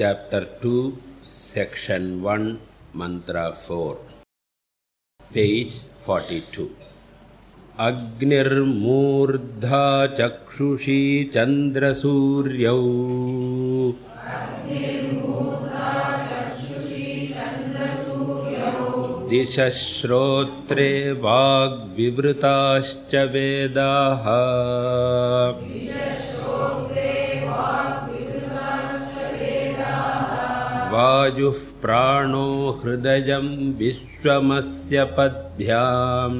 chapter 2 section 1 mantra 4 page 42 अग्निर्मूर्धा चक्षुषी चन्द्रसूर्यौ दिशश्रोत्रे वाग्विवृताश्च वेदाः वायुः प्राणो हृदयं विश्वमस्य पद्भ्याम्।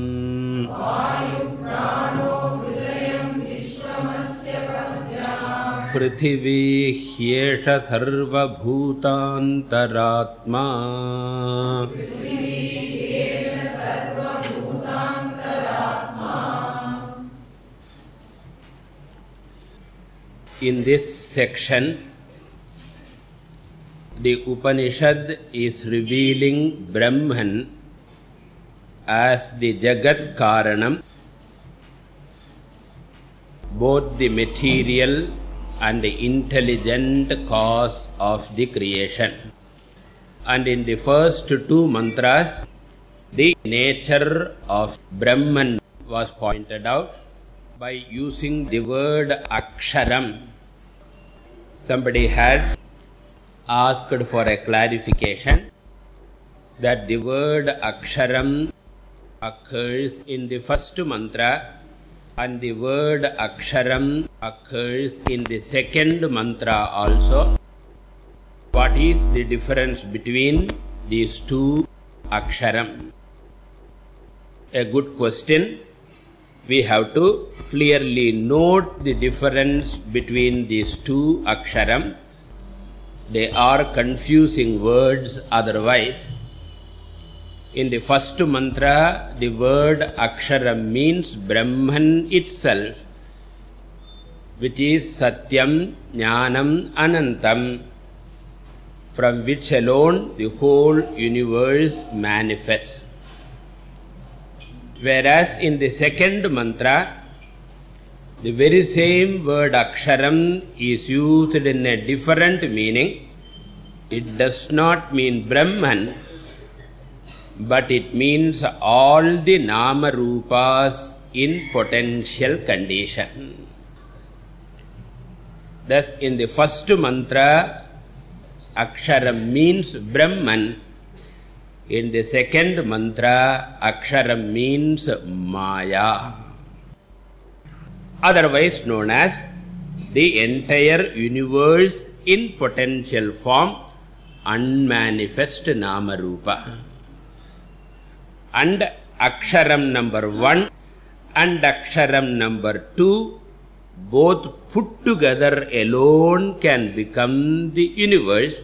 पृथिवी ह्येष सर्वभूतान्तरात्मा। In this section, the Upanishad is revealing Brahman as the Jagat Karanam, both the material and the intelligent cause of the creation. And in the first two mantras, the nature of Brahman was pointed out by using the word Aksharam. Somebody had asked for a clarification that the word Aksharam occurs in the first mantra and the word Aksharam occurs in the second mantra also. What is the difference between these two Aksharam? A good question. We have to clearly note the difference between these two Aksharam. They are confusing words otherwise. In the first mantra, the word Aksharam means Brahman itself, which is Satyam, Jnanam, Anantam, from which alone the whole universe manifests. Whereas in the second mantra, the very same word Aksharam is used in a different meaning. It does not mean Brahman, but it means all the nama rupas in potential condition. Thus, in the first mantra, Aksharam means Brahman. In the second mantra, Aksharam means Maya. Otherwise known as the entire universe in potential form, unmanifest Nama Rupa and aksharam number 1 and aksharam number 2 both put together alone can become the universe.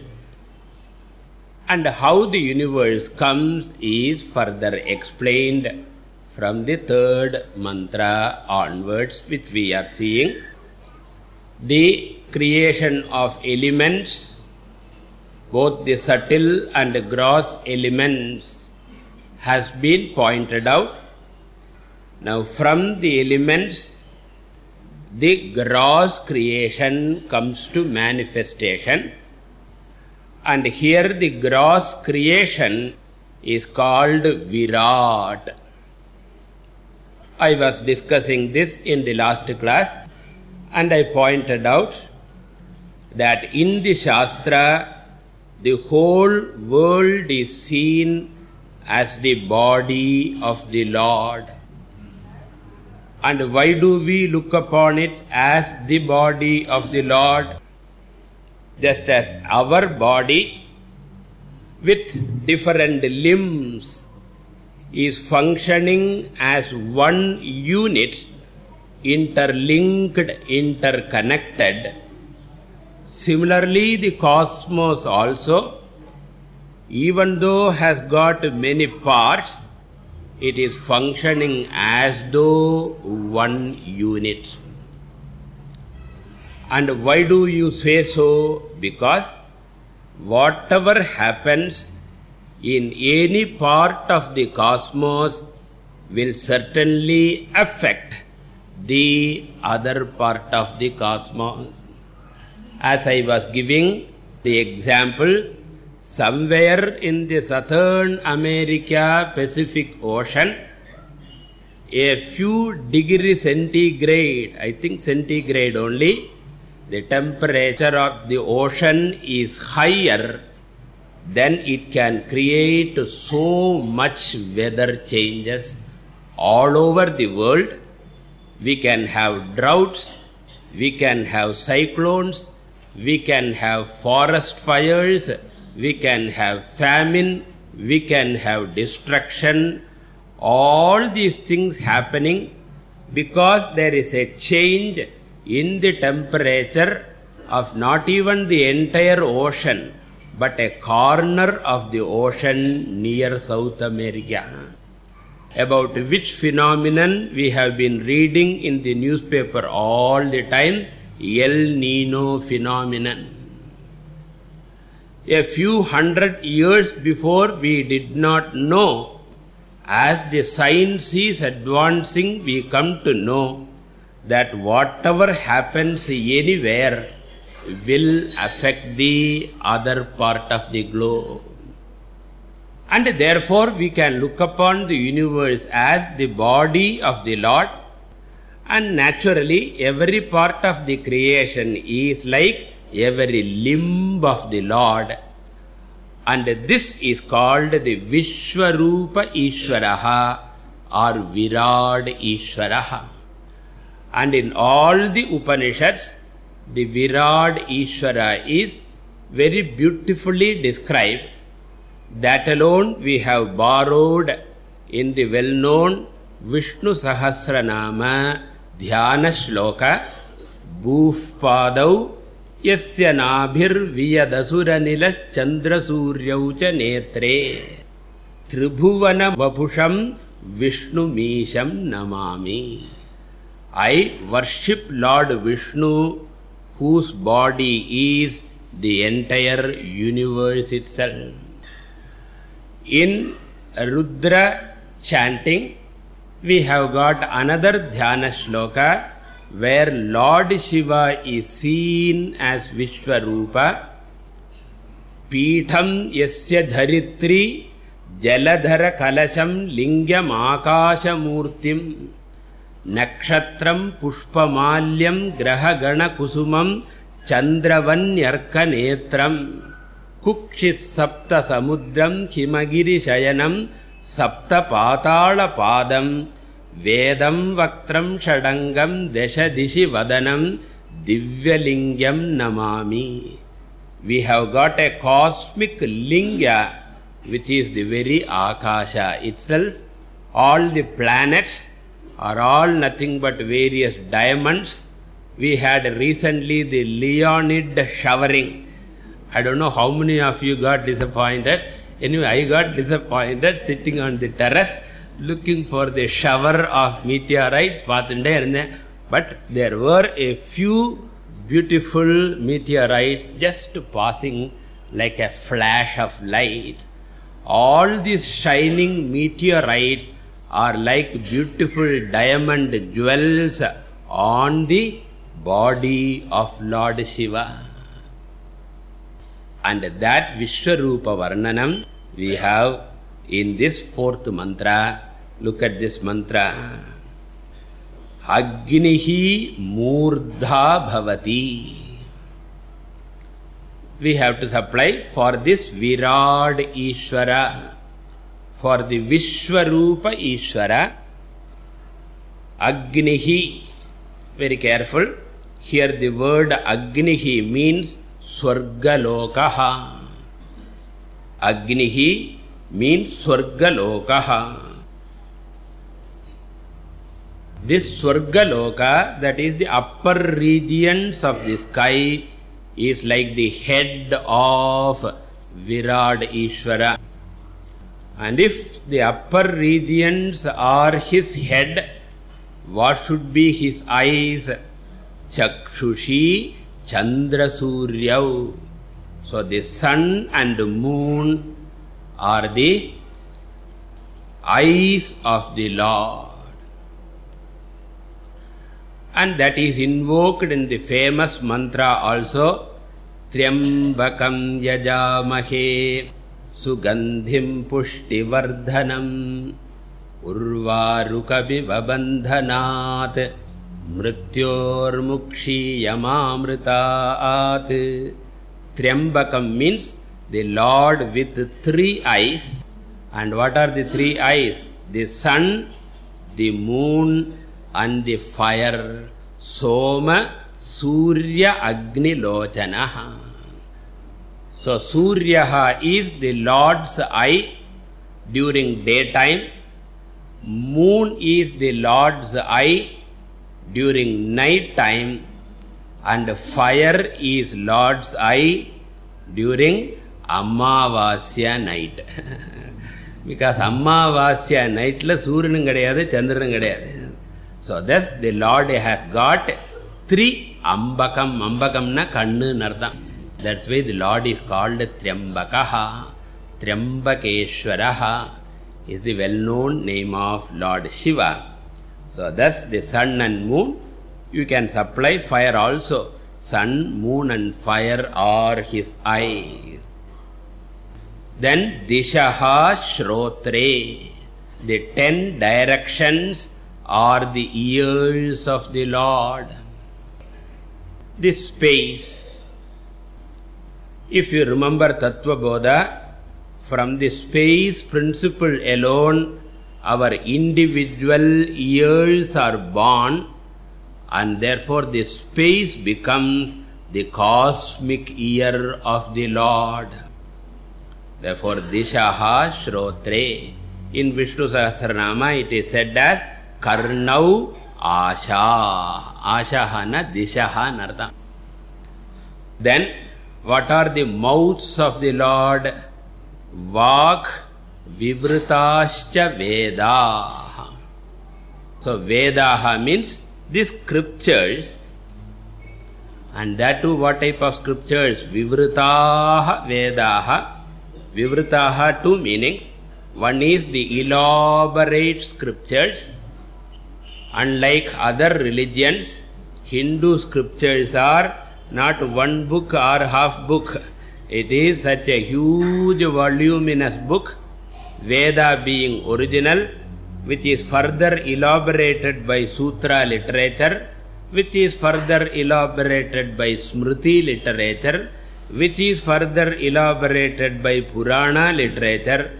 And how the universe comes is further explained from the third mantra onwards which we are seeing the creation of elements both the subtle and gross elements has been pointed out. Now from the elements, the gross creation comes to manifestation and here the gross creation is called Virat. I was discussing this in the last class and I pointed out that in the Shastra the whole world is seen as the body of the Lord. And why do we look upon it as the body of the Lord? Just as our body with different limbs is functioning as one unit, interlinked, interconnected. Similarly, the cosmos also even though has got many parts, it is functioning as though one unit. And why do you say so? Because whatever happens in any part of the cosmos will certainly affect the other part of the cosmos. As I was giving The example, somewhere in the southern America Pacific Ocean, a few degree centigrade, I think centigrade only, the temperature of the ocean is higher, then it can create so much weather changes all over the world. We can have droughts, we can have cyclones, we can have forest fires, we can have famine, we can have destruction, all these things happening because there is a change in the temperature of not even the entire ocean, but a corner of the ocean near South America. About which phenomenon we have been reading in the newspaper all the time, El Nino phenomenon. A few hundred years before we did not know, as the science is advancing, we come to know that whatever happens anywhere will affect the other part of the globe. And therefore we can look upon the universe as the body of the Lord and naturally every part of the creation is like every limb of the Lord and this is called the Vishwarupa Ishwaraha or Virad Ishwaraha. And in all the Upanishads, the Virad Ishvara is very beautifully described. That alone we have borrowed in the well-known Vishnu Sahasranama Dhyana Shloka Bhufpadau Yasya Nabhir Viyadasura Chandra Suryau Cha Netre Tribhuvana Vapusham Vishnu Misham whose body is the entire universe itself. In Rudra chanting, we have got another dhyana shloka where Lord Shiva is seen as Vishwarupa. Pitham yasya dharitri jaladhara kalasham நக்ஷத்திரம் புஷ்பமால்யம் கிரகணகுசுமம் சந்திரவன்யர்க்க நேத்திரம் குக்ஷிஸ் சப்த சமுத்திரம் ஹிமகிரிசயனம் சப்த பாதாள பாதம் வேதம் வக்திரம் ஷடங்கம் தசதிஷி வதனம் திவ்யலிங்கம் நமாமி. We have got a cosmic linga uh, which is the very akasha itself. All the planets are all nothing but various diamonds. We had recently the Leonid showering. I don't know how many of you got disappointed. Anyway, I got disappointed sitting on the terrace looking for the shower of meteorites. But there were a few beautiful meteorites just passing like a flash of light. All these shining meteorites are like beautiful diamond jewels on the body of Lord Shiva. And that Vishwarupa Varnanam we have in this fourth mantra. Look at this mantra. Agnihi Murdha Bhavati. We have to supply for this Virad Ishvara for the Vishwarupa Ishvara, Agnihi, very careful, here the word Agnihi means Swargalokaha. Agnihi means Swargalokaha. This Swargaloka, that is the upper regions of the sky, is like the head of Virad Ishvara. And if the upper regions are his head, what should be his eyes? Chakshushi Chandrasuryav. So the sun and moon are the eyes of the Lord. And that is invoked in the famous mantra also, Tryambakam Yajamahe सुगन्धिं पुष्टिवर्धनम् उर्वारुकविबन्धनात् मृत्योर्मुक्षीयमामृतात्। त्र्यम्बकं means the lord with three eyes. And what are the three eyes? The sun the moon and the fire. Soma surya agni lochanah so surya is the lord's eye during daytime moon is the lord's eye during night time and fire is lord's eye during Amavasya night because அம்மாவாஸ்யா nightல சூரியனும் கிடையாது சந்திரனும் கிடையாது so thus the lord has got three ambakam ambakamna kannu nardam that's why the lord is called triambakaha triambakeshwaraha is the well known name of lord shiva. So thus the sun and moon you can supply fire also. Sun moon and fire are his eyes. Then dishaha shrotre. The ten directions are the ears of the lord. This space if you remember tattva bodha from the space principle alone our individual ears are born and therefore the space becomes the cosmic ear of the lord Therefore, Dishaha Shrotre. In Vishnu Sahasranama, it is said as Karnau Asha. Ashahana Dishaha Nartha. Then, what are the mouths of the Lord? Vak Vivritascha Vedaha. So, Vedaha means the scriptures. And that too, what type of scriptures? Vivritaha Vedaha. Vivritaha, two meanings. One is the elaborate scriptures. Unlike other religions, Hindu scriptures are not one book or half book. It is such a huge voluminous book, Veda being original, which is further elaborated by Sutra literature, which is further elaborated by Smriti literature, which is further elaborated by Purana literature,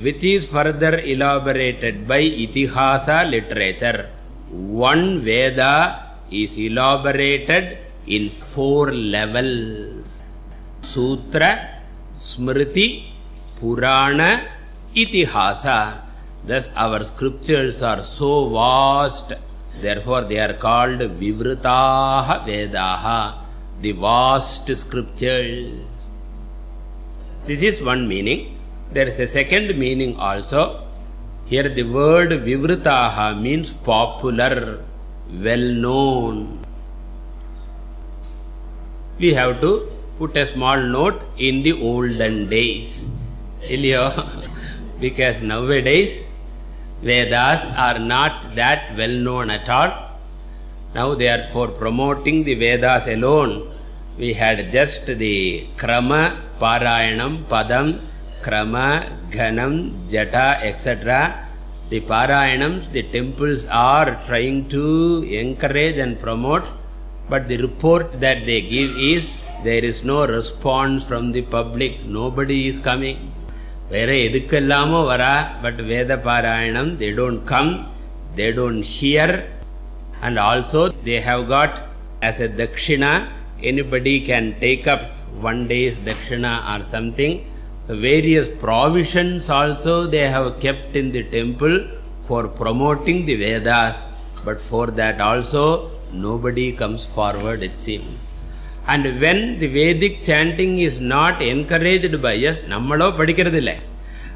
which is further elaborated by Itihasa literature. One Veda is elaborated in four levels. Sutra, Smriti, Purana, Itihasa. Thus our scriptures are so vast, therefore they are called Vivritaha Vedaha the vast scriptures. This is one meaning. There is a second meaning also. Here the word Vivritaha means popular, well known. We have to put a small note in the olden days. because nowadays Vedas are not that well known at all now they are for promoting the Vedas alone. We had just the Krama, Parayanam, Padam, Krama, Ghanam, Jata, etc. The Parayanams, the temples are trying to encourage and promote, but the report that they give is there is no response from the public, nobody is coming. Vera edukkallamo vara, but Veda Parayanam, they don't come, they don't hear, and also they have got as a dakshina, anybody can take up one day's dakshina or something. The various provisions also they have kept in the temple for promoting the Vedas, but for that also nobody comes forward it seems. And when the vedic chanting is not encouraged by us nammalo padikkiradilla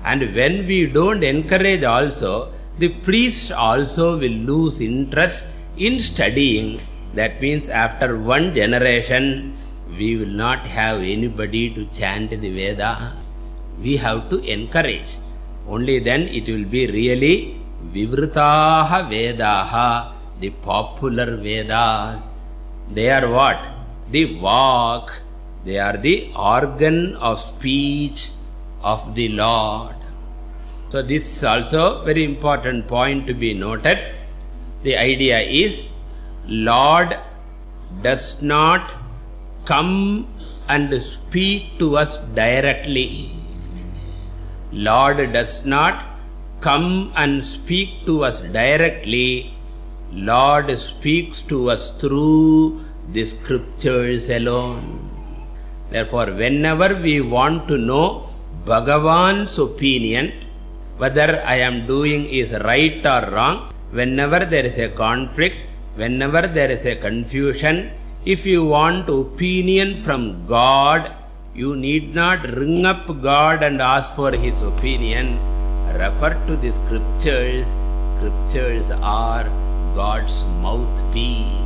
and when we don't encourage also the priest also will lose interest in studying. That means after one generation we will not have anybody to chant the veda. We have to encourage. Only then it will be really vivritaha vedaha the popular vedas they are what the vak They are the organ of speech of the Lord. So this is also very important point to be noted. The idea is Lord does not come and speak to us directly. Lord does not come and speak to us directly. Lord speaks to us through the scriptures alone. Therefore, whenever we want to know Bhagavan's opinion, whether I am doing is right or wrong, whenever there is a conflict, whenever there is a confusion, if you want opinion from God, you need not ring up God and ask for His opinion. Refer to the scriptures. Scriptures are God's mouth mouthpiece.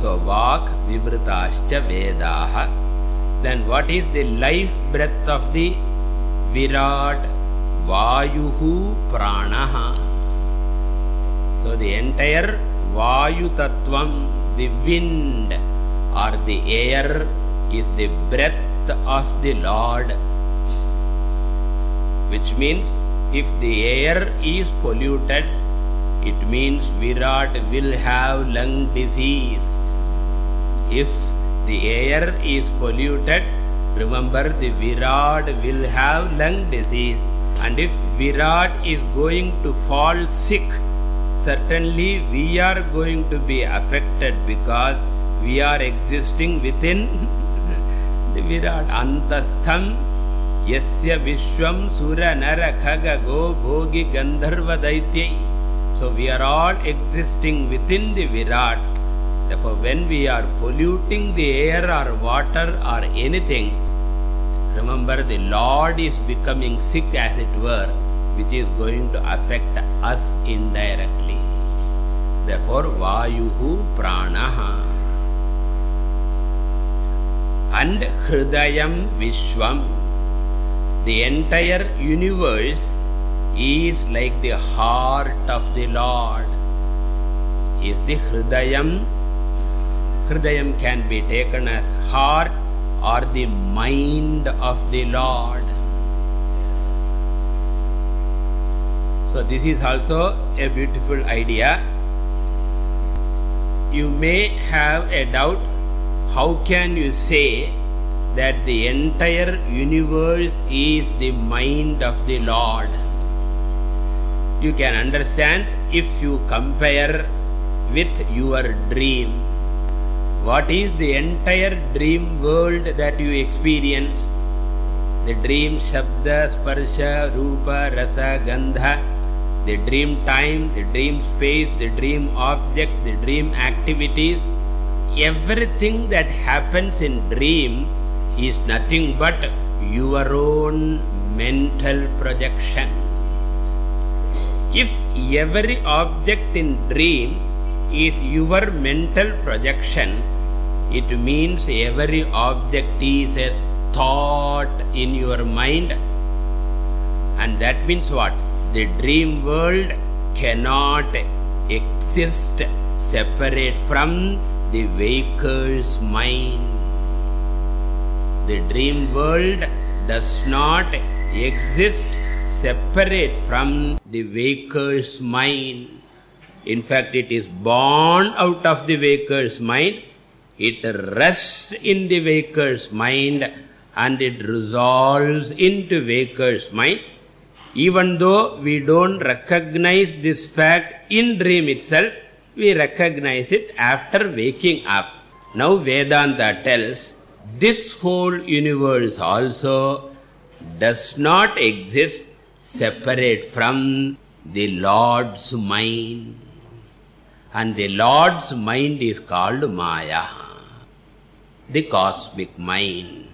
So, Vak Vivritascha Vedaha. Then what is the life breath of the Virat Vayuhu Pranaha? So, the entire Vayu Tattvam, the wind or the air is the breath of the Lord. Which means if the air is polluted, it means Virat will have lung disease if the air is polluted, remember the Virat will have lung disease. And if Virat is going to fall sick, certainly we are going to be affected because we are existing within the Virat. Antastham yasya vishwam sura nara khaga go bhogi gandharva daityai. So we are all existing within the Virat. Therefore, when we are polluting the air or water or anything, remember the Lord is becoming sick as it were, which is going to affect us indirectly. Therefore, Vayuhu Pranaha. And Hridayam Vishwam. The entire universe is like the heart of the Lord. Is the Hridayam Hridayam can be taken as heart or the mind of the Lord. So this is also a beautiful idea. You may have a doubt, how can you say that the entire universe is the mind of the Lord? You can understand if you compare with your dream what is the entire dream world that you experience? The dream Shabda, Sparsha, Rupa, Rasa, Gandha, the dream time, the dream space, the dream objects, the dream activities. Everything that happens in dream is nothing but your own mental projection. If every object in dream is your mental projection, it means every object is a thought in your mind. And that means what? The dream world cannot exist separate from the waker's mind. The dream world does not exist separate from the waker's mind. In fact, it is born out of the waker's mind it rests in the waker's mind and it resolves into waker's mind. Even though we don't recognize this fact in dream itself, we recognize it after waking up. Now Vedanta tells this whole universe also does not exist separate from the Lord's mind. And the Lord's mind is called Maya the cosmic mind.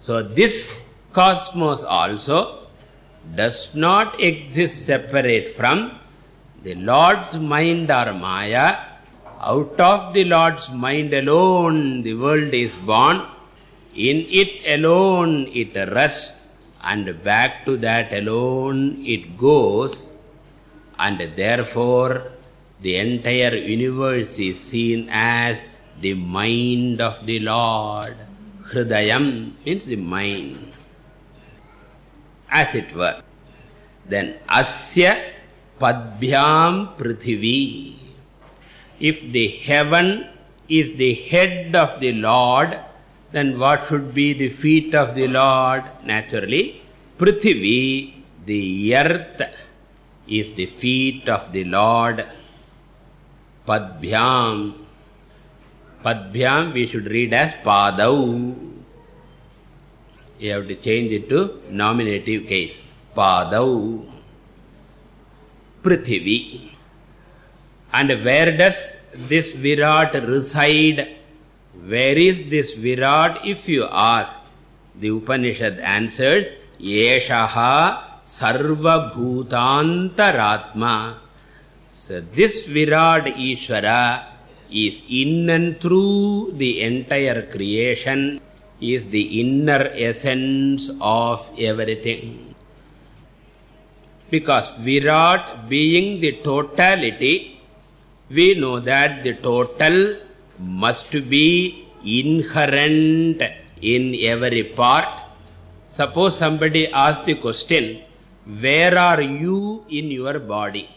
So this cosmos also does not exist separate from the Lord's mind or Maya. Out of the Lord's mind alone the world is born. In it alone it rests and back to that alone it goes and therefore the entire universe is seen as the mind of the Lord. Hridayam means the mind. As it were. Then asya padbhyam prithivi. If the heaven is the head of the Lord, then what should be the feet of the Lord? Naturally, Prithivi, the earth, is the feet of the Lord. Padbhyam. Padbhyam we should read as Padau. You have to change it to nominative case. Padau. Prithivi. And where does this Virat reside? Where is this Virat? If you ask, the Upanishad answers, Yeshaha Sarvabhutantaratma. So this Virat Ishvara is in and through the entire creation, is the inner essence of everything. Because Virat being the totality, we know that the total must be inherent in every part. Suppose somebody asks the question, where are you in your body?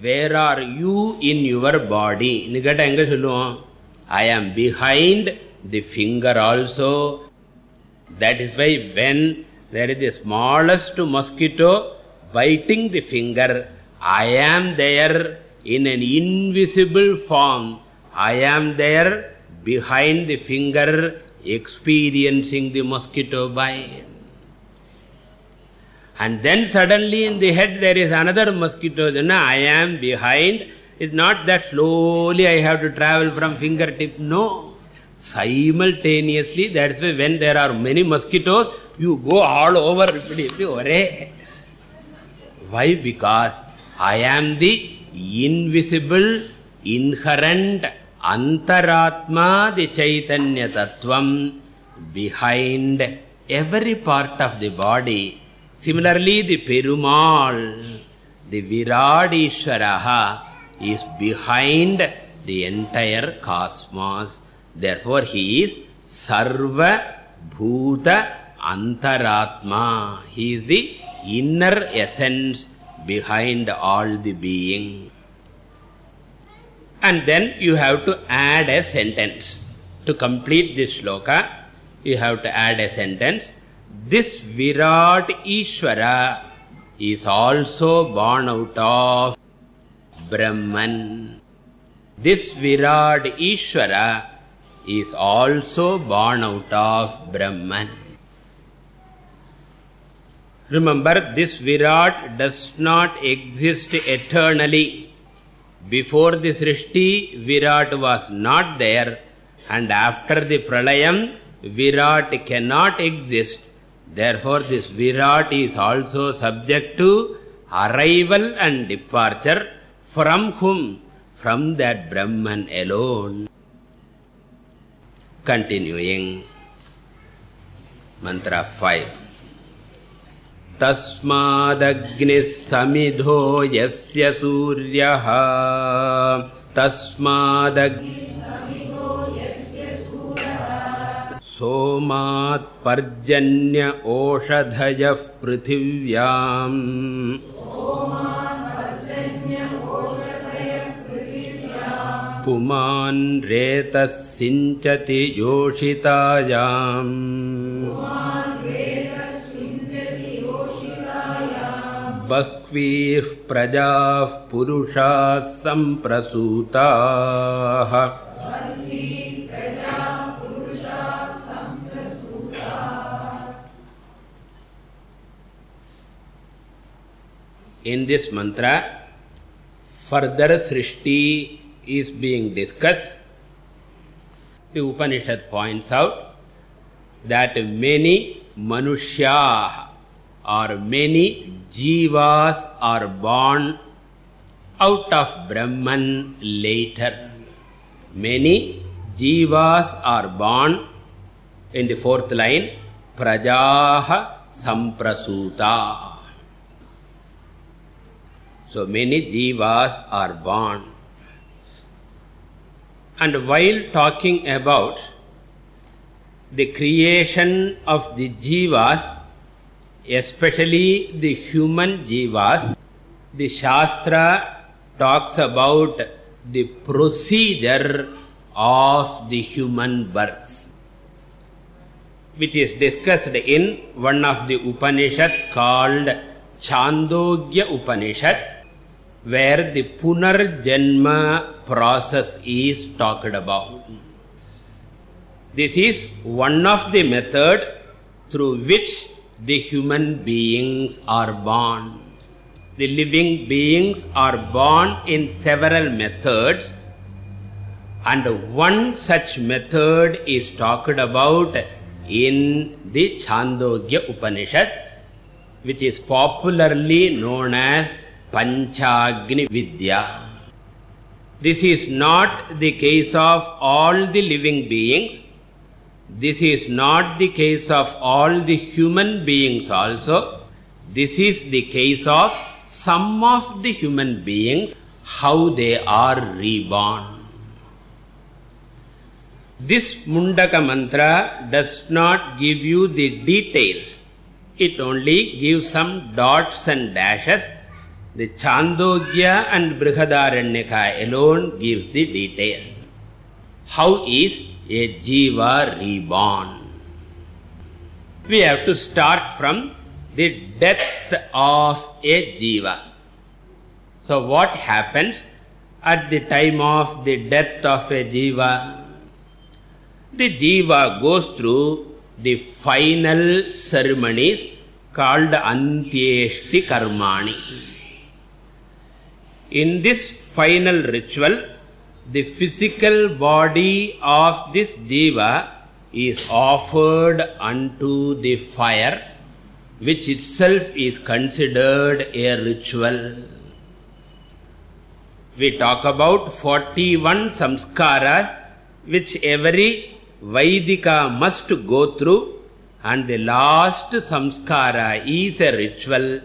Where are you in your body? நிகட்ட எங்க சொல்லுவோம் I am behind the finger also. That is why when there is the smallest mosquito biting the finger, I am there in an invisible form. I am there behind the finger experiencing the mosquito bite. And then suddenly in the head there is another mosquito. Then I am behind. It's not that slowly I have to travel from fingertip. No. Simultaneously, that's why when there are many mosquitoes, you go all over. Why? Because I am the invisible, inherent, antaratma, the Chaitanya Tattvam, behind every part of the body. Similarly, the Perumal, the Viradishwaraha, is behind the entire cosmos. Therefore, he is Sarva Bhuta Antaratma. He is the inner essence behind all the being. And then you have to add a sentence. To complete this shloka, you have to add a sentence. This Virat Ishvara is also born out of Brahman. This Virat Ishvara is also born out of Brahman. Remember, this Virat does not exist eternally. Before the Srishti, Virat was not there. And after the Pralayam, Virat cannot exist. Therefore, this Virat is also subject to arrival and departure. From whom? From that Brahman alone. Continuing. Mantra 5. तस्मादग्निः समिधो यस्य सूर्यः। तस्मादग् सोमात्पर्जन्य ओषधयः पृथिव्याम्। पुमान् रेतः सिञ्चति योषितायाम् बह्वीः प्रजाः पुरुषाः सम्प्रसूताः In this mantra, further Srishti is being discussed. The Upanishad points out that many Manushya or many jivas are born out of Brahman later. Many jivas are born in the fourth line, prajaha samprasuta. So many jivas are born. and while talking about the creation of the jivas especially the human jivas the shastra talks about the procedure of the human births which is discussed in one of the upanishads called chandogya upanishad where the punarjanma process is talked about. This is one of the method through which the human beings are born the living beings are born in several methods and one such method is talked about in the Chandogya Upanishad which is popularly known as Panchagni Vidya. This is not the case of all the living beings. This is not the case of all the human beings also. This is the case of some of the human beings how they are reborn. This mundaka mantra does not give you the details. It only gives some dots and dashes. The chandogya and brihadaranyaka alone gives the detail. How is a jiva reborn we have to start from the death of a jiva. So what happens at the time of the death of a jiva? The jiva goes through the final ceremonies called Antyeshti Karmani. In this final ritual, the physical body of this jiva is offered unto the fire which itself is considered a ritual. We talk about 41 samskaras which every Vaidika must go through and the last samskara is a ritual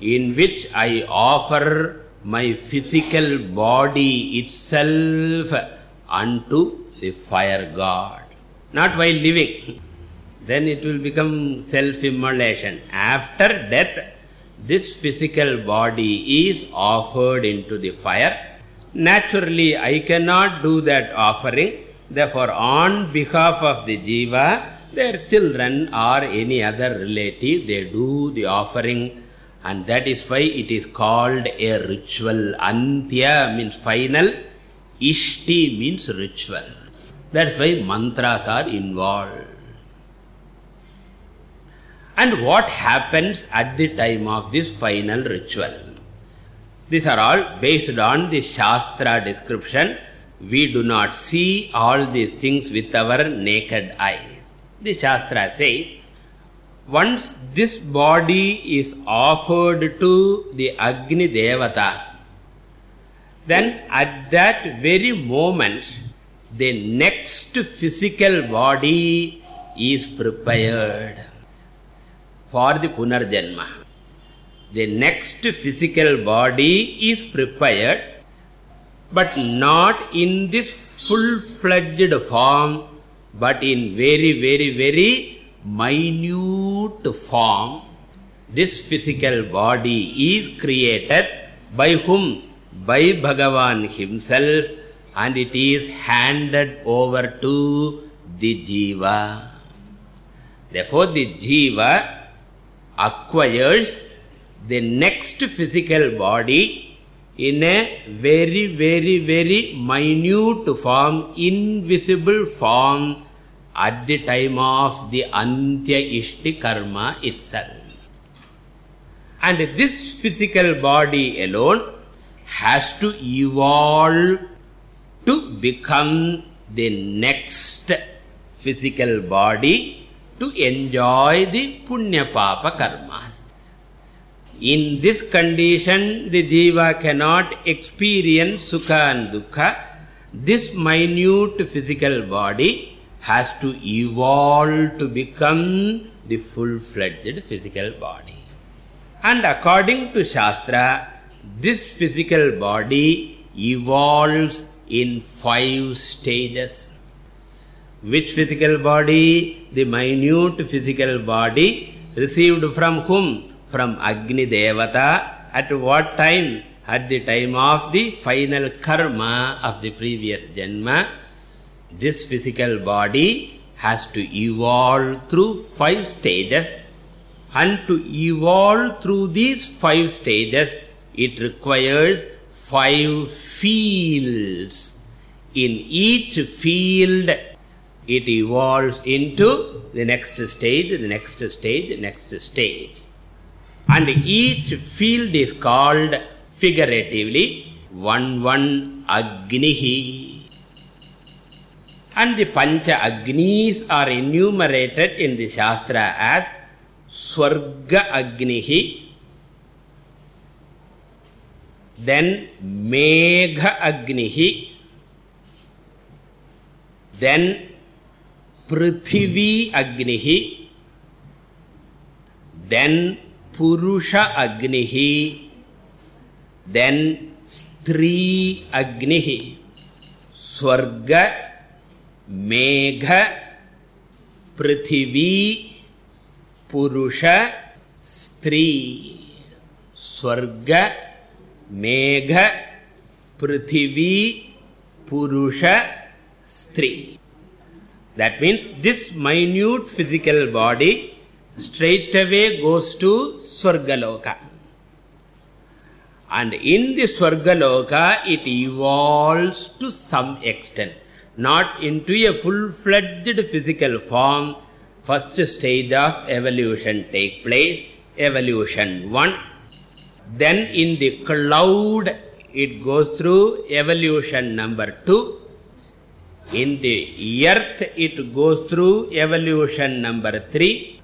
in which I offer my physical body itself unto the fire god. Not while living then it will become self-immolation. After death, this physical body is offered into the fire. Naturally, I cannot do that offering. Therefore, on behalf of the jiva, their children or any other relative, they do the offering and that is why it is called a ritual. Antya means final, Ishti means ritual. That's why mantras are involved and what happens at the time of this final ritual. These are all based on the Shastra description. We do not see all these things with our naked eyes. The Shastra says, once this body is offered to the Agni Devata, then at that very moment, the next physical body is prepared for the punarjanma. The next physical body is prepared, but not in this full-fledged form, but in very, very, very minute form. This physical body is created by whom? By Bhagavan himself and it is handed over to the jiva. Therefore, the jiva acquires the next physical body in a very, very, very minute form, invisible form at the time of the Antya Ishti Karma itself. And this physical body alone has to evolve to become the next physical body to enjoy the punya papa karmas. In this condition, the jiva cannot experience sukha and dukkha. This minute physical body has to evolve to become the full-fledged physical body. And according to Shastra, this physical body evolves in five stages. Which physical body? The minute physical body received from whom? From Agni Devata. At what time? At the time of the final karma of the previous Janma. This physical body has to evolve through five stages. And to evolve through these five stages, it requires five fields. In each field, it evolves into the next stage, the next stage, the next stage. And each field is called figuratively one one Agnihi. And the Pancha Agnis are enumerated in the Shastra as Swarga Agnihi, then megha agnihi then prithvi agnihi then purusha agnihi then stri agnihi swarga megha prithvi purusha stri swarga megha prithvi purusha stri that means this minute physical body straight away goes to swargaloka and in the swargaloka it evolves to some extent not into a full fledged physical form. First stage of evolution take place evolution 1 then in the cloud it goes through evolution number 2 in the earth it goes through evolution number 3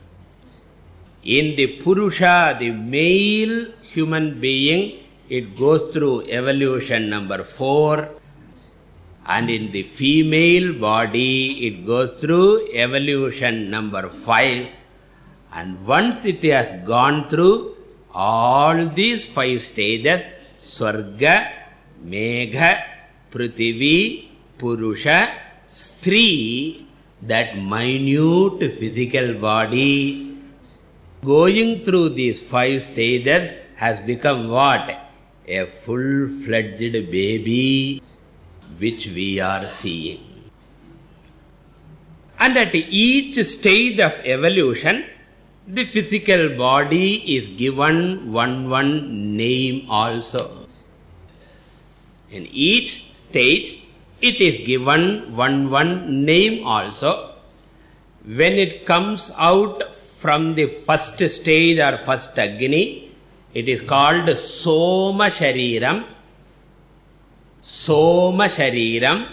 in the purusha the male human being it goes through evolution number 4 and in the female body it goes through evolution number 5 and once it has gone through all these five stages swarga megha prithvi purusha stri that minute physical body going through these five stages has become what? A full fledged baby which we are seeing. And at each stage of evolution the physical body is given one one name also. In each stage it is given one one name also. When it comes out from the first stage or first agni it is called soma shariram soma shariram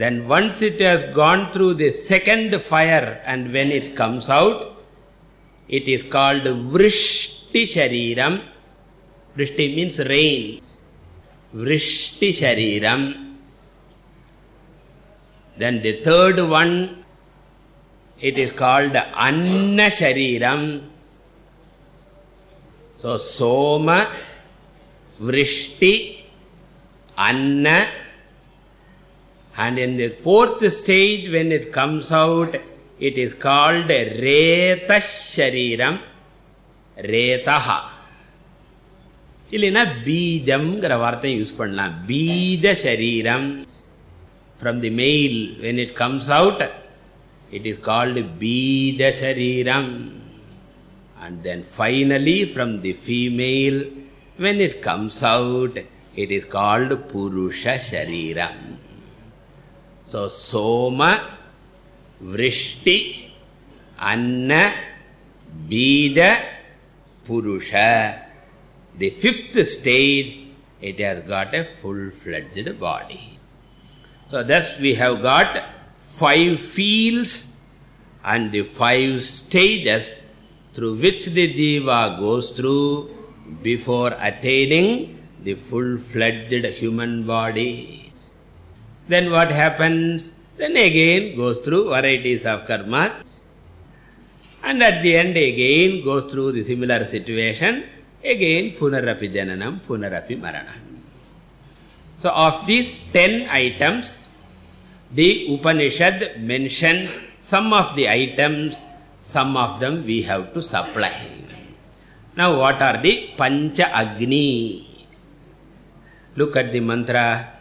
then once it has gone through the second fire and when it comes out it is called vrishti shariram vrishti means rain. Vrishti shariram then the third one it is called anna shariram so soma vrishti anna and in the fourth stage when it comes out it is called reta shariram retaha இல்லைன்னா பீஜம்ங்கிற வார்த்தை use பண்ணலாம் பீஜ சரீரம் from the male when it comes out it is called bida shariram and then finally from the female when it comes out it is called purusha shariram. So soma vrishti anna bija purusha. The fifth stage it has got a full fledged body. So thus we have got five fields and the five stages through which the jiva goes through before attaining the full fledged human body. Then what happens? Then again goes through varieties of karma. And at the end again goes through the similar situation. Again punarapi jananam punarapi maranam. So of these 10 items, the Upanishad mentions some of the items, some of them we have to supply. Now what are the Pancha Agni? Look at the mantra.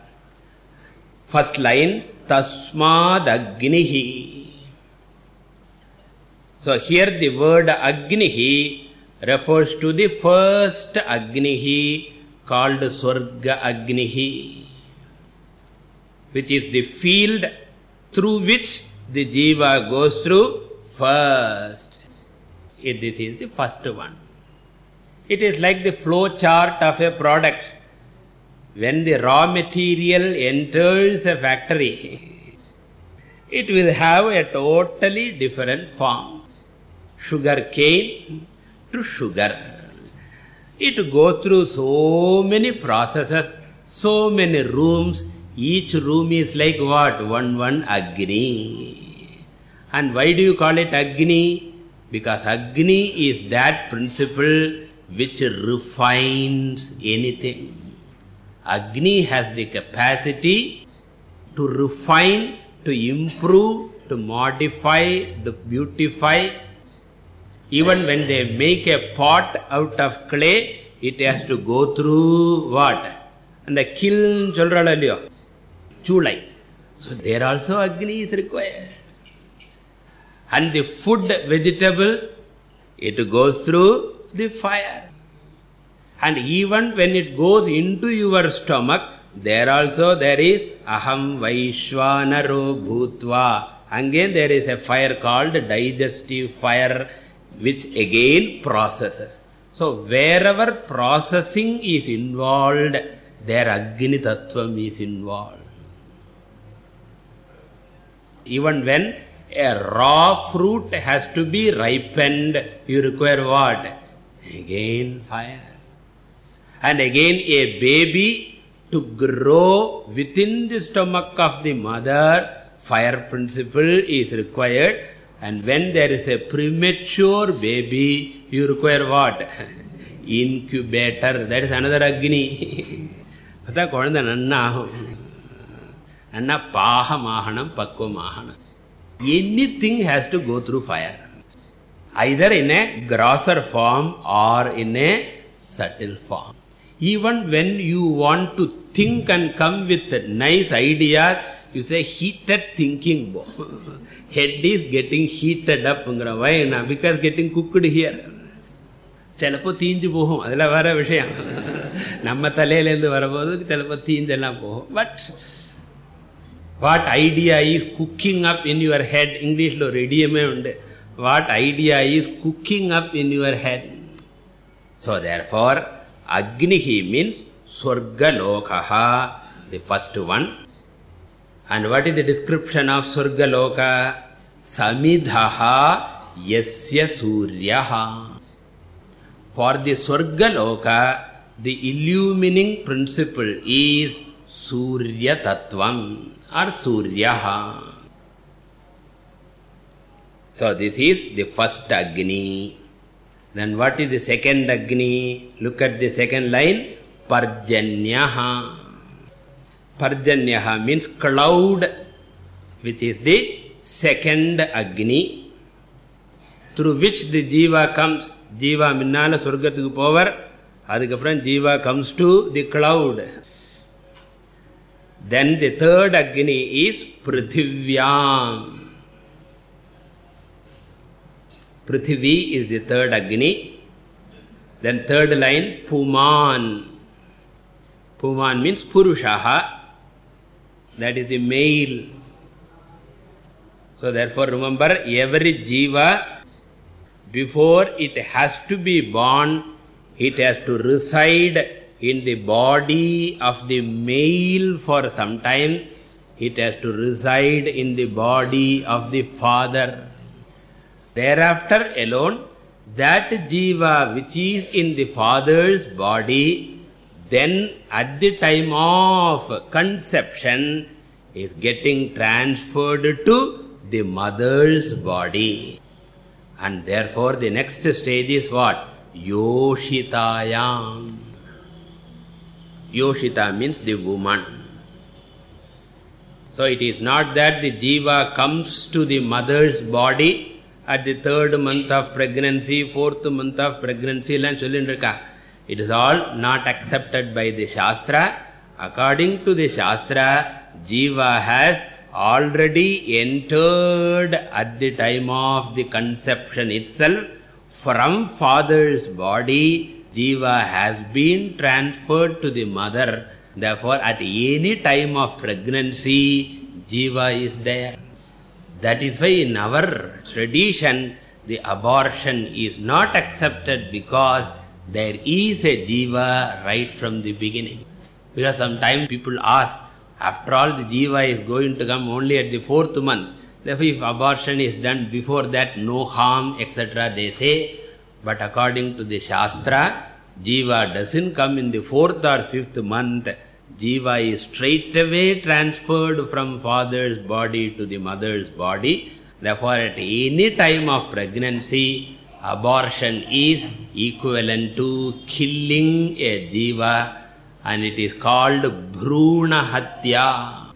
First line, Tasmad Agnihi. So here the word Agnihi refers to the first Agnihi called Swarga Agnihi, which is the field through which the Jiva goes through first. This is the first one. It is like the flow chart of a product. When the raw material enters a factory, it will have a totally different form. Sugar cane to sugar. It goes through so many processes, so many rooms. Each room is like what? One, one Agni. And why do you call it Agni? Because Agni is that principle which refines anything. Agni has the capacity to refine, to improve, to modify, to beautify. Even when they make a pot out of clay, it has to go through what? And the kiln, cholralalyo, chulai. So there also Agni is required. And the food, vegetable, it goes through the fire and even when it goes into your stomach there also there is aham vaishwanaro bhutva again there is a fire called digestive fire which again processes. So wherever processing is involved, there Agni Tattvam is involved. Even when a raw fruit has to be ripened, you require what? Again fire. And again a baby to grow within the stomach of the mother, fire principle is required and when there is a premature baby, you require what? Incubator. That is another Agni. பார்த்தா குழந்தை நன்னா ஆகும் நன்னா பாகமாகணும் பக்குவமாகணும் anything has to go through fire either in a grosser form or in a subtle form even when you want to think and come with nice ideas you say heated thinking head is getting heated up why Na? because getting cooked here சிலப்போ தீஞ்சு போகும் அதில் வர விஷயம் நம்ம தலையிலேருந்து வரபோது சிலப்போ தீஞ்செல்லாம் போகும் but what idea is cooking up in your head இங்கிலீஷில் ஒரு இடியமே உண்டு what idea is cooking up in your head? So therefore agnihi means swargalokaha the first one. And what is the description of swargaloka? Samidhaha yasya suryaha. For the swargaloka the illumining principle is surya tatvam or suryaha. So this is the first Agni. Then what is the second Agni? Look at the second line. Parjanyaha. Parjanyaha means cloud, which is the second Agni, through which the Jiva comes. Jiva minnala surgathukku povar, adukapram Jiva comes to the cloud. Then the third Agni is Prithivyam. Prithivi is the third Agni. Then third line, Puman. Puman means Purushaha. that is the male so therefore remember every jiva before it has to be born it has to reside in the body of the male for some time it has to reside in the body of the father thereafter alone that jiva which is in the father's body then at the time of conception is getting transferred to the mother's body. And therefore the next stage is what? Yoshitayam. Yoshita means the woman. So it is not that the jiva comes to the mother's body at the third month of pregnancy, fourth month of pregnancy, it is all not accepted by the Shastra. According to the Shastra, jiva has already entered at the time of the conception itself. From father's body jiva has been transferred to the mother. Therefore at any time of pregnancy jiva is there that is why in our tradition the abortion is not accepted because there is a jiva right from the beginning. Because sometimes people ask after all the jiva is going to come only at the fourth month. Therefore if abortion is done before that no harm etc they say. But according to the shastra jiva doesn't come in the fourth or fifth month jiva is straight away transferred from father's body to the mother's body. Therefore at any time of pregnancy abortion is equivalent to killing a jiva and it is called bhruna hatya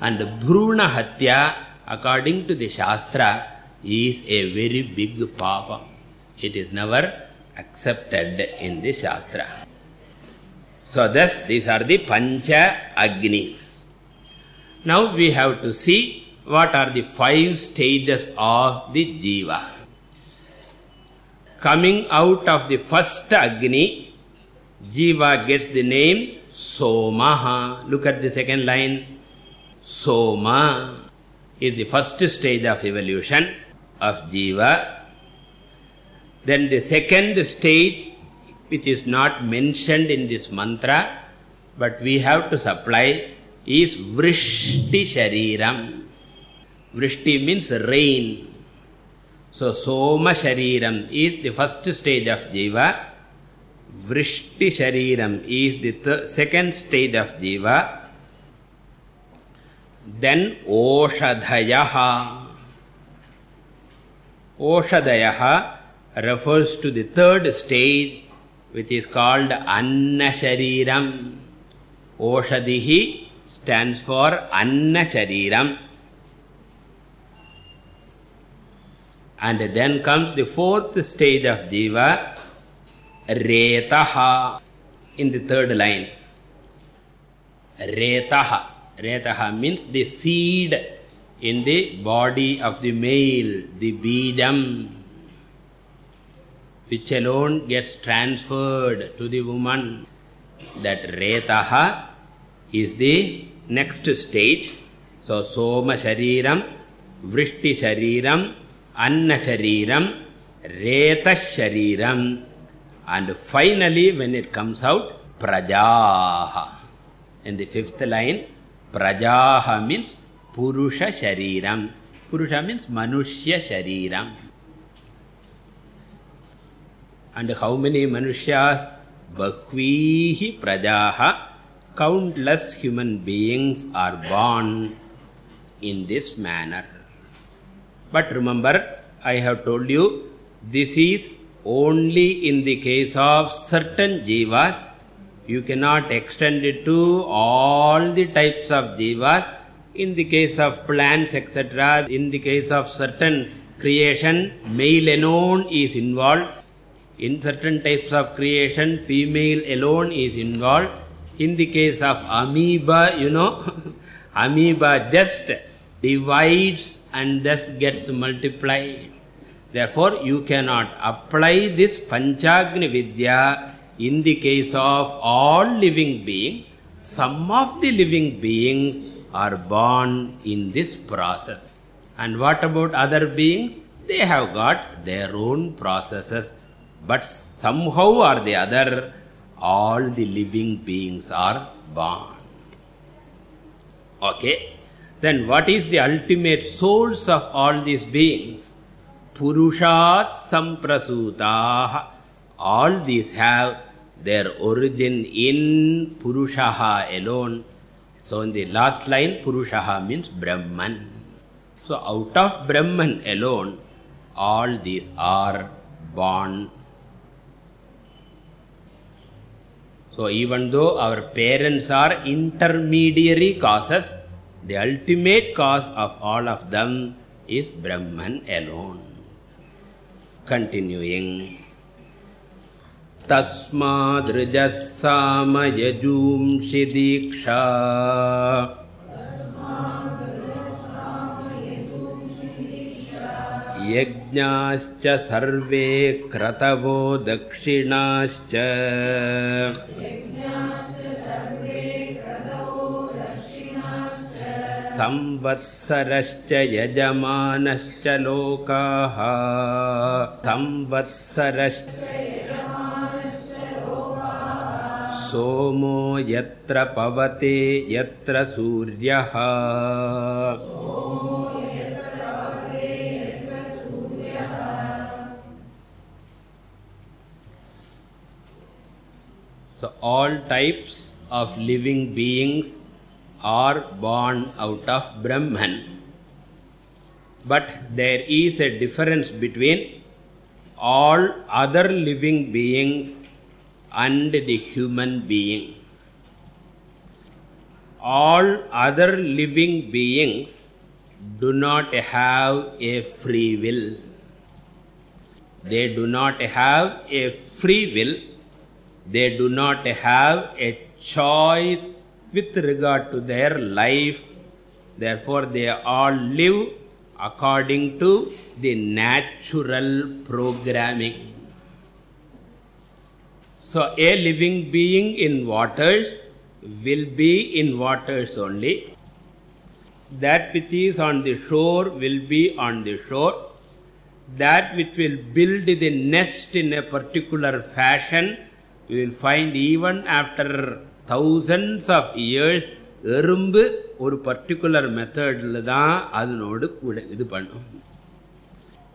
and bhruna hatya according to the shastra is a very big papa. It is never accepted in the Shastra. So thus these are the Pancha Agnis. Now we have to see what are the five stages of the Jiva. Coming out of the first Agni, Jiva gets the name Somaha. Look at the second line. Soma is the first stage of evolution of Jiva then the second stage, which is not mentioned in this mantra, but we have to supply, is Vrishti Shariram. Vrishti means rain. So, Soma Shariram is the first stage of Jiva. Vrishti Shariram is the second stage of Jiva. Then Oshadhayaha. Oshadayaha refers to the third stage which is called Annashariram. Oshadihi stands for Annashariram. And then comes the fourth stage of Jiva, Retaha, in the third line. Retaha. Retaha means the seed in the body of the male, the Bijam which alone gets transferred to the woman that retaha is the next stage. So soma shariram vrishti shariram anna shariram reta shariram. And finally when it comes out prajaha. In the fifth line prajaha means purusha shariram. Purusha means manushya shariram and how many manushyas bahvihi prajaha countless human beings are born in this manner. But remember i have told you this is only in the case of certain jivas. You cannot extend it to all the types of jivas. In the case of plants etc in the case of certain creation male alone is involved in certain types of creation female alone is involved. In the case of amoeba you know amoeba just divides and thus gets multiplied. Therefore you cannot apply this panchagni vidya in the case of all living beings some of the living beings are born in this process. And what about other beings? They have got their own processes but somehow or the other all the living beings are born. Okay? Then what is the ultimate source of all these beings? Purusha samprasutah all these have their origin in purushaha alone. So in the last line purushaha means brahman. So out of brahman alone all these are born So even though our parents are intermediary causes, the ultimate cause of all of them is Brahman alone. Continuing. तस्मादृजः सामयजूंषि दीक्षा यज्ञाश्च सर्वे क्रतवो दक्षिणाश्च। संवत्सरश्च यजमानश्च लोकाः। संवत्सरश्च सोमो यत्र पवते यत्र सूर्यः So all types of living beings are born out of Brahman. But there is a difference between all other living beings and the human being. All other living beings do not have a free will. They do not have a free will. They do not have a choice with regard to their life. Therefore, they all live according to the natural programming. So, a living being in waters will be in waters only. That which is on the shore will be on the shore. That which will build the nest in a particular fashion, you will find even after thousands of years எறும்பு ஒரு particular மெத்தடில் தான் அதனோடு கூட இது பண்ணும்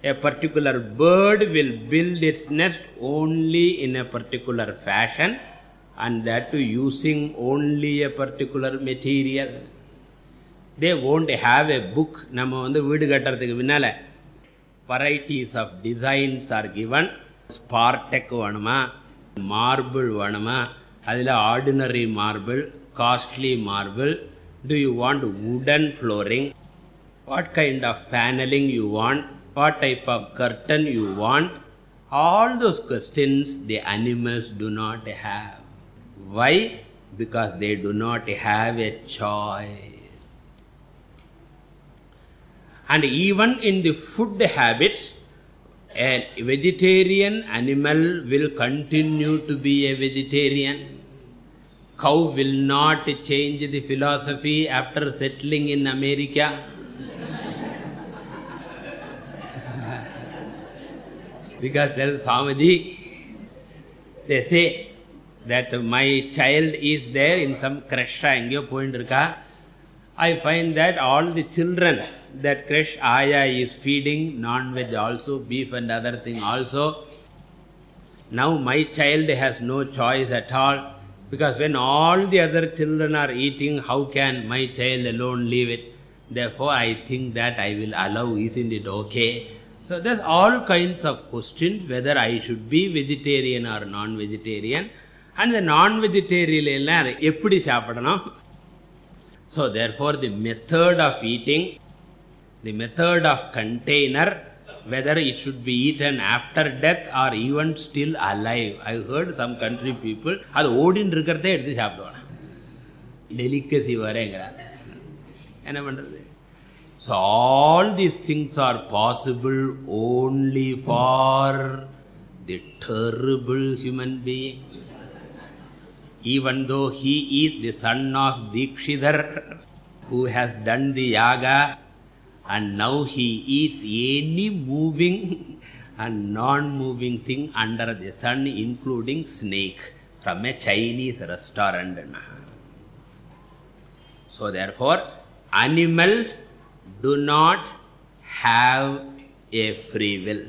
a particular bird will build its nest only in a particular fashion and that to using only a particular material they won't have a book நம்ம வந்து வீடு கட்டுறதுக்கு பின்னால varieties of designs are given spartek வேணுமா marble வேணுமா அதில் ordinary marble costly marble do you want wooden flooring what kind of paneling you want what type of curtain you want all those questions the animals do not have why because they do not have a choice and even in the food habits a vegetarian animal will continue to be a vegetarian. Cow will not change the philosophy after settling in America. because there is Swamiji, they say that my child is there in some krashra, angle point irukka. I find that all the children that crush Aya is feeding non-veg also, beef and other thing also. Now my child has no choice at all because when all the other children are eating, how can my child alone leave it? Therefore, I think that I will allow, isn't it okay? So there's all kinds of questions whether I should be vegetarian or non-vegetarian. And the non-vegetarian எல்லாம் எப்படி சாப்பிடணும் So therefore the method of eating, the method of container, whether it should be eaten after death or even still alive. I heard some country people, அது ஓடின்னு இருக்கிறதே எடுத்து சாப்பிடுவாங்க delicacy வரேங்கிறாங்க என்ன பண்றது So all these things are possible only for the terrible human being. Even though he is the son of Dikshidhar, who has done the yaga, and now he eats any moving and non-moving thing under the sun, including snake, from a Chinese restaurant. So therefore, animals do not have a free will.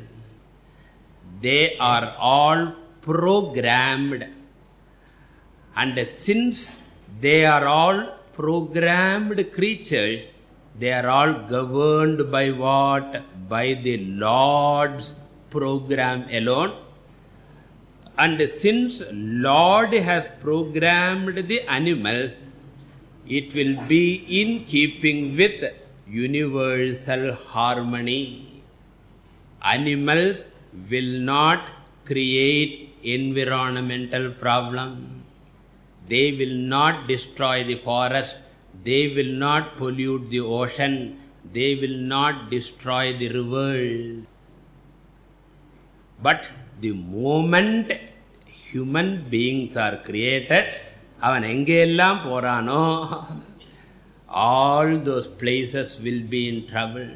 They are all programmed. And since they are all programmed creatures, they are all governed by what? By the Lord's program alone. and since lord has programmed the animals it will be in keeping with universal harmony animals will not create environmental problem they will not destroy the forest. They will not pollute the ocean. They will not destroy the rivers but the moment human beings are created avan engellam porano all those places will be in trouble.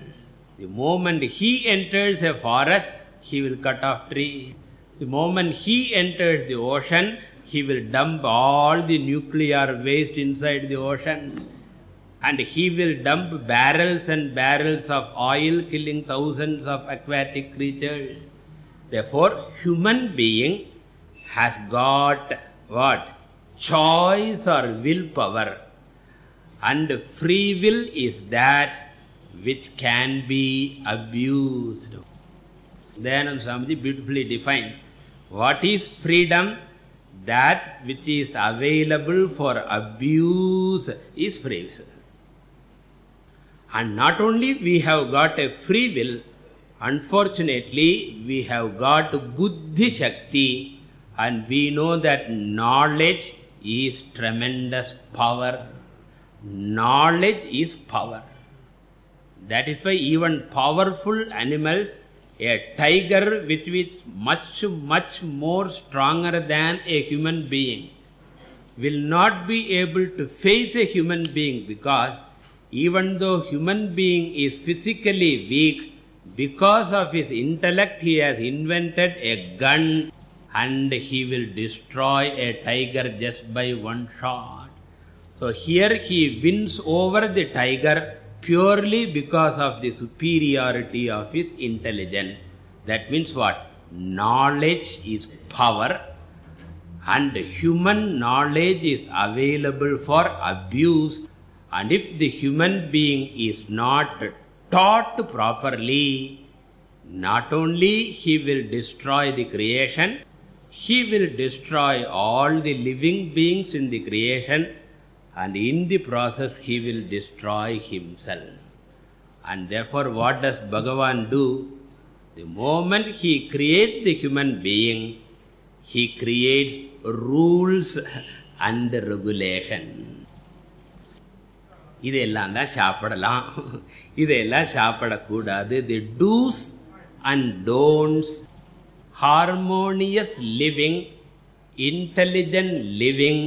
The moment he enters a forest he will cut off trees. The moment he enters the ocean he will dump all the nuclear waste inside the ocean. And he will dump barrels and barrels of oil killing thousands of aquatic creatures. Therefore human being has got what? Choice or will power and free will is that which can be abused. Dayanand swamiji beautifully defined what is freedom that which is available for abuse is free and not only we have got a free will unfortunately we have got buddhi shakti and we know that knowledge is tremendous power. Knowledge is power. That is why even powerful animals a tiger which is much much more stronger than a human being will not be able to face a human being because even though human being is physically weak because of his intellect he has invented a gun and he will destroy a tiger just by one shot. So here he wins over the tiger purely because of the superiority of his intelligence. That means what? Knowledge is power and human knowledge is available for abuse. And if the human being is not taught properly not only he will destroy the creation he will destroy all the living beings in the creation and in the process he will destroy himself and therefore what does bhagavan do the moment he creates the human being he creates rules and regulation இதெல்லாம் தான் சாப்பிடலாம் இதெல்லாம் சாப்பிடக்கூடாது தி two's and don'ts harmonious living intelligent living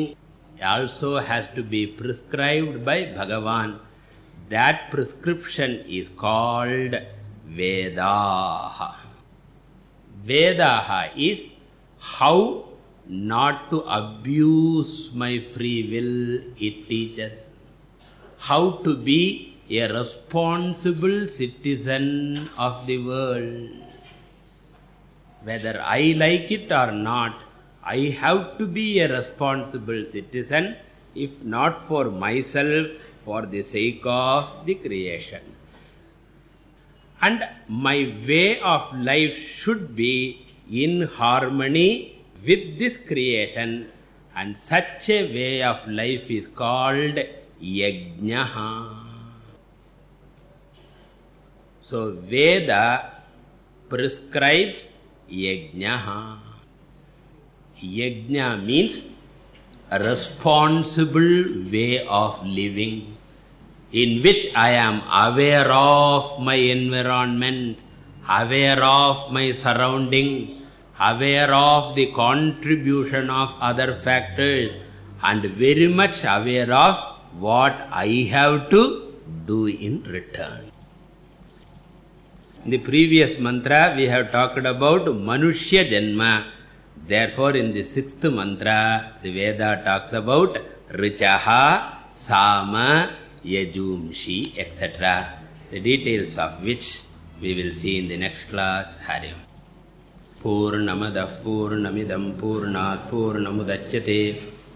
also has to be prescribed by bhagavan. That prescription is called vedaha. Vedaha is how not to abuse my free will it teaches. How to be a responsible citizen of the world. Whether i like it or not i have to be a responsible citizen if not for myself for the sake of the creation. And my way of life should be in harmony with this creation and such a way of life is called yajna. So veda prescribes yajna yajna means responsible way of living in which i am aware of my environment aware of my surrounding aware of the contribution of other factors and very much aware of what i have to do in return. In the previous mantra we have talked about manushya janma therefore in the sixth mantra the veda talks about richaha sama yajumshi etc the details of which we will see in the next class. Hari पूर्णमदः पूर्णमिदं पूर्णात् पूर्णमुदच्यते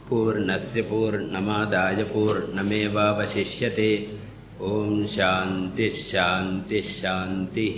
पूर्णस्य पूर्णमादाय पूर्णमेवावशिष्यते ॐ शान्तिः शान्तिः शान्तिः